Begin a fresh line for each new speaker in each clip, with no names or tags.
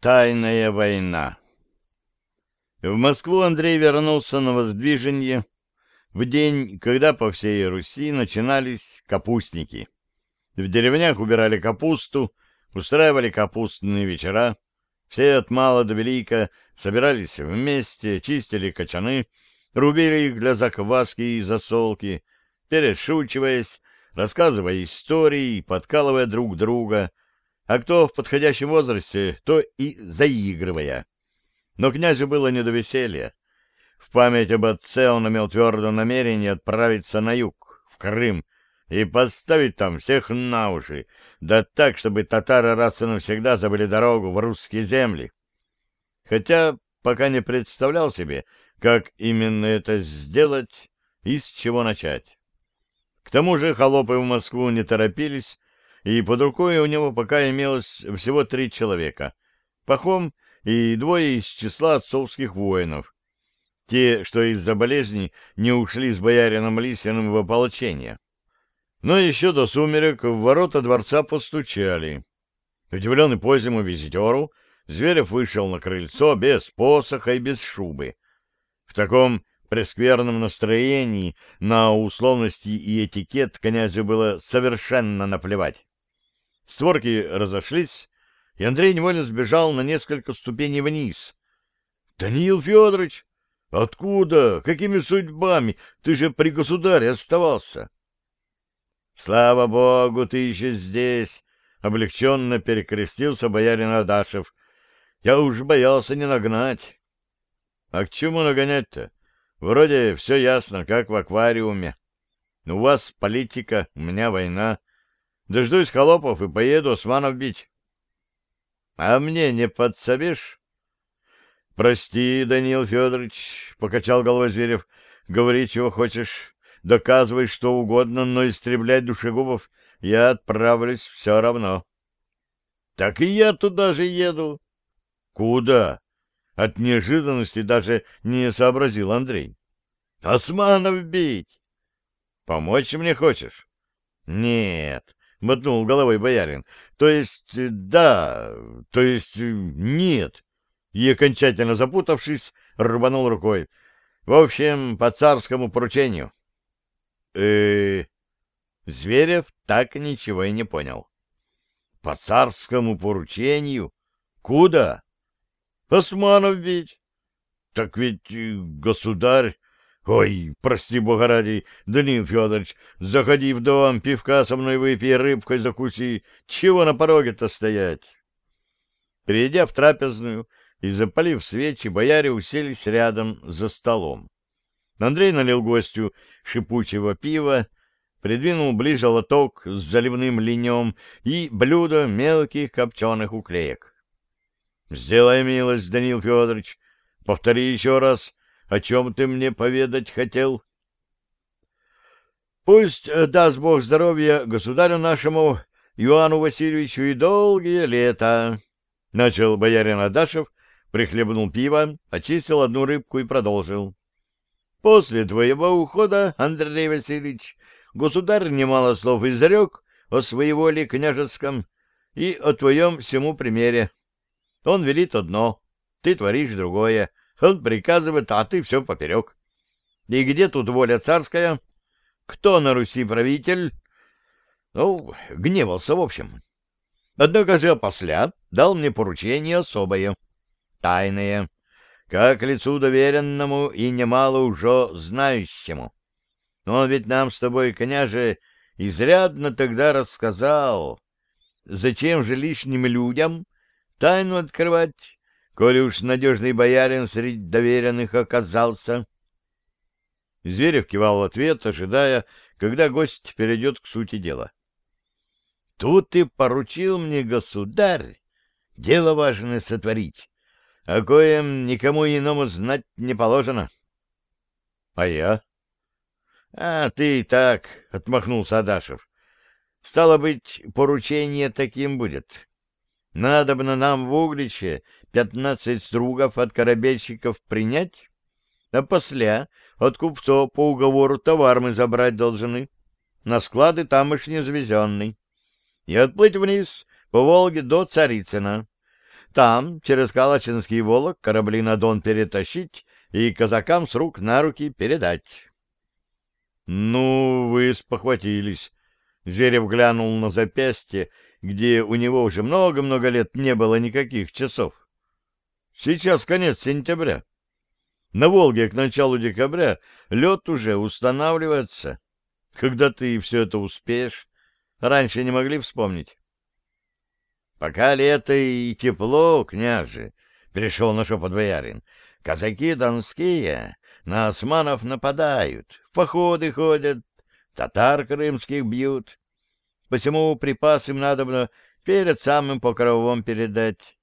Тайная война. В Москву Андрей вернулся на воздвижение в день, когда по всей Руси начинались капустники. В деревнях убирали капусту, устраивали капустные вечера. Все от мала до велика собирались вместе, чистили кочаны, рубили их для закваски и засолки, перешучиваясь, рассказывая истории, подкалывая друг друга, а кто в подходящем возрасте, то и заигрывая. Но князю было не до веселья. В память об отце он имел твердое намерение отправиться на юг, в Крым, и поставить там всех на уши, да так, чтобы татары раз и навсегда забыли дорогу в русские земли. Хотя пока не представлял себе, как именно это сделать и с чего начать. К тому же холопы в Москву не торопились, и под рукой у него пока имелось всего три человека — Пахом и двое из числа отцовских воинов, те, что из-за болезни не ушли с боярином Лисиным в ополчение. Но еще до сумерек в ворота дворца постучали. Удивленный позднему визитеру, Зверев вышел на крыльцо без посоха и без шубы. В таком прескверном настроении на условности и этикет князю было совершенно наплевать. Створки разошлись, и Андрей невольно сбежал на несколько ступеней вниз. — Даниил Федорович, откуда? Какими судьбами? Ты же при государе оставался. — Слава богу, ты еще здесь! — облегченно перекрестился боярин Адашев. — Я уж боялся не нагнать. — А к чему нагонять-то? Вроде все ясно, как в аквариуме. У вас политика, у меня война. Дождусь холопов и поеду османов бить. — А мне не подсобишь? — Прости, Даниил Федорович, — покачал головой Зверев, — говори, чего хочешь, доказывай что угодно, но истреблять душегубов я отправлюсь все равно. — Так и я туда же еду. — Куда? От неожиданности даже не сообразил Андрей. — Османов бить! — Помочь мне хочешь? — Нет, — мотнул головой боярин. — То есть, э, да, то есть, э, нет. И, окончательно запутавшись, рванул рукой. В общем, по царскому поручению. э Зверев так ничего и не понял. — По царскому поручению? Куда? — Османов ведь. — Так ведь э, государь... Ой, прости бога ради, Данил Федорович, заходи в дом, пивка со мной выпей, рыбкой закуси. Чего на пороге-то стоять? Придя в трапезную и запалив свечи, бояре уселись рядом за столом. Андрей налил гостю шипучего пива, придвинул ближе лоток с заливным линем и блюдо мелких копченых уклеек. — Сделай милость, Данил Федорович, повтори еще раз о чем ты мне поведать хотел? Пусть э, даст Бог здоровья государю нашему Иоанну Васильевичу и долгие лета. Начал боярин Адашев, прихлебнул пиво, очистил одну рыбку и продолжил. После твоего ухода, Андрей Васильевич, государь немало слов изрек о своеволе княжеском и о твоем всему примере. Он велит одно, ты творишь другое, он приказывает, а ты все поперек. И где тут воля царская? Кто на Руси правитель? Ну, гневался в общем. Однако же опосля дал мне поручение особое, тайное, как лицу доверенному и немало уже знающему. Он ведь нам с тобой, княже, изрядно тогда рассказал, зачем же лишним людям тайну открывать, коли уж надежный боярин среди доверенных оказался. Зверев кивал в ответ, ожидая, когда гость перейдет к сути дела. — Тут ты поручил мне, государь, дело важное сотворить, о коем никому иному знать не положено. — А я? — А ты и так, — отмахнулся Адашев. — Стало быть, поручение таким будет. Надобно нам в Угличе пятнадцать стругов от корабельщиков принять, а после от купцов по уговору товар мы забрать должны, на склады тамошние завезенный, и отплыть вниз по Волге до Царицына. Там, через Калачинский Волок, корабли на Дон перетащить и казакам с рук на руки передать. — Ну, вы спохватились. Зверев глянул на запястье, где у него уже много-много лет не было никаких часов. Сейчас конец сентября. На Волге к началу декабря лед уже устанавливается. Когда ты все это успеешь? Раньше не могли вспомнить. Пока лето и тепло, княже, — пришел на шепот боярин, — казаки донские на османов нападают, в походы ходят, татар крымских бьют. Посему припас им надобно перед самым покровом передать,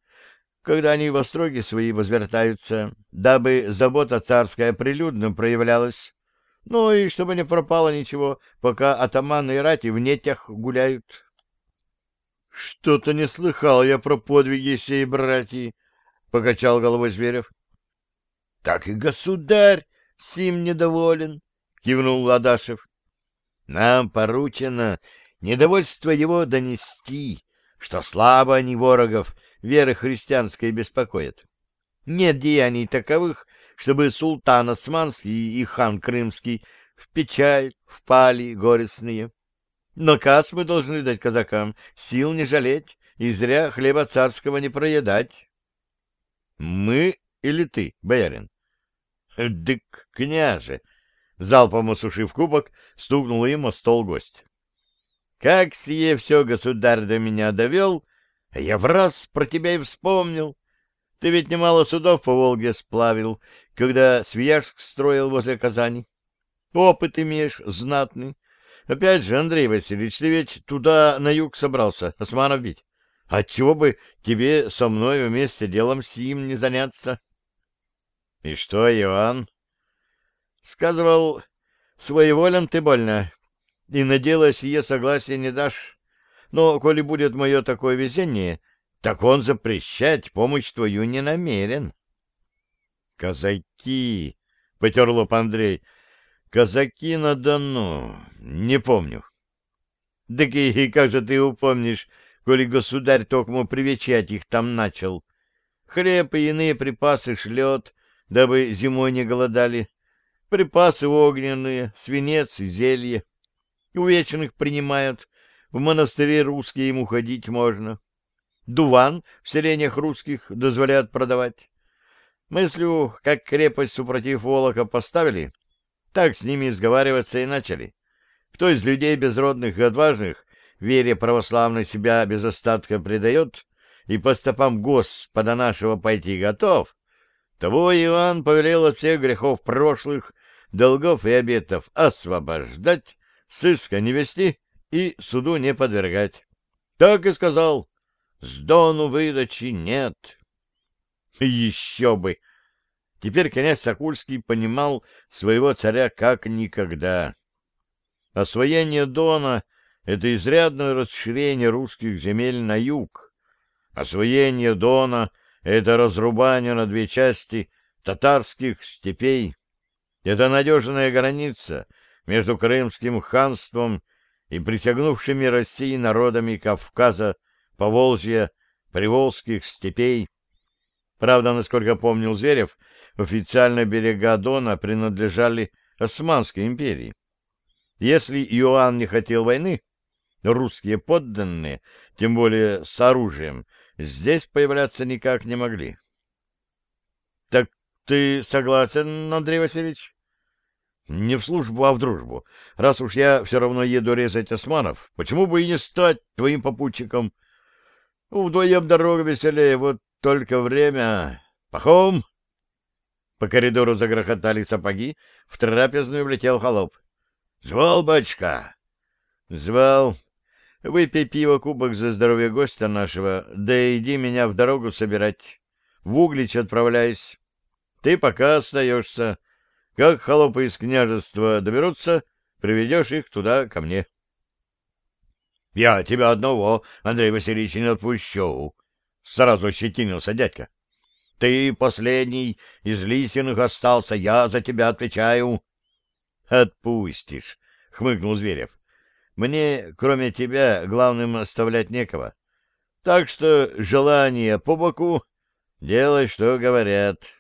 когда они в остроги свои возвертаются, дабы забота царская прилюдно проявлялась. Ну и чтобы не пропало ничего, пока атаманы и рати в нетях гуляют. — Что-то не слыхал я про подвиги сей братьи, — покачал головой Зверев. — Так и государь сим недоволен, — кивнул Ладашев. — Нам поручено недовольство его донести, что слабо они ворогов веры христианской беспокоят. Нет деяний таковых, чтобы султан Османский и хан Крымский в печаль впали горестные. Наказ мы должны дать казакам, сил не жалеть и зря хлеба царского не проедать. — Мы или ты, боярин? — Дык, княже! — залпом осушив кубок, стукнул им о стол гость. Как сие все государь до меня довел, я в раз про тебя и вспомнил. Ты ведь немало судов по Волге сплавил, когда Свияжск строил возле Казани. Опыт имеешь знатный. Опять же, Андрей Васильевич, ты ведь туда на юг собрался, османов бить. Отчего бы тебе со мной вместе делом сим не заняться? — И что, Иоанн? — Сказывал, своеволен ты больно, и на дело сие согласие не дашь. Но, коли будет мое такое везение, так он запрещать помощь твою не намерен. — Казаки! — потер лоб Андрей. — Казаки на Дону. Не помню. — Да и как же ты упомнишь, коли государь токмо привечать их там начал? Хлеб и иные припасы шлет, дабы зимой не голодали. Припасы огненные, свинец и зелье. Увечных принимают, в монастыре русские ему ходить можно. Дуван в селениях русских дозволяют продавать. Мыслю, как крепость супротив Волока поставили, так с ними сговариваться и начали. Кто из людей безродных и отважных, вере православной себя без остатка предает и по стопам Господа нашего пойти готов, того Иоанн повелел от всех грехов прошлых, долгов и обетов освобождать сыска не вести и суду не подвергать. Так и сказал. С Дону выдачи нет. Еще бы! Теперь князь Сокульский понимал своего царя как никогда. Освоение Дона — это изрядное расширение русских земель на юг. Освоение Дона — это разрубание на две части татарских степей. Это надежная граница, между Крымским ханством и присягнувшими России народами Кавказа, Поволжья, Приволжских степей. Правда, насколько помнил Зверев, официально берега Дона принадлежали Османской империи. Если Иоанн не хотел войны, русские подданные, тем более с оружием, здесь появляться никак не могли. — Так ты согласен, Андрей Васильевич? Не в службу, а в дружбу. Раз уж я все равно еду резать османов, почему бы и не стать твоим попутчиком? Ну, вдвоем дорога веселее, вот только время... Пахом! По коридору загрохотали сапоги, в трапезную влетел холоп. — Звал, бачка? — Звал. Выпей пиво кубок за здоровье гостя нашего, да иди меня в дорогу собирать. В Углич отправляюсь. Ты пока остаешься. Как холопы из княжества доберутся, приведешь их туда ко мне. — Я тебя одного, Андрей Васильевич, не отпущу, — сразу ощетинился дядька. — Ты последний из лисиных остался, я за тебя отвечаю. — Отпустишь, — хмыкнул Зверев. — Мне, кроме тебя, главным оставлять некого. Так что желание по боку, делай, что говорят.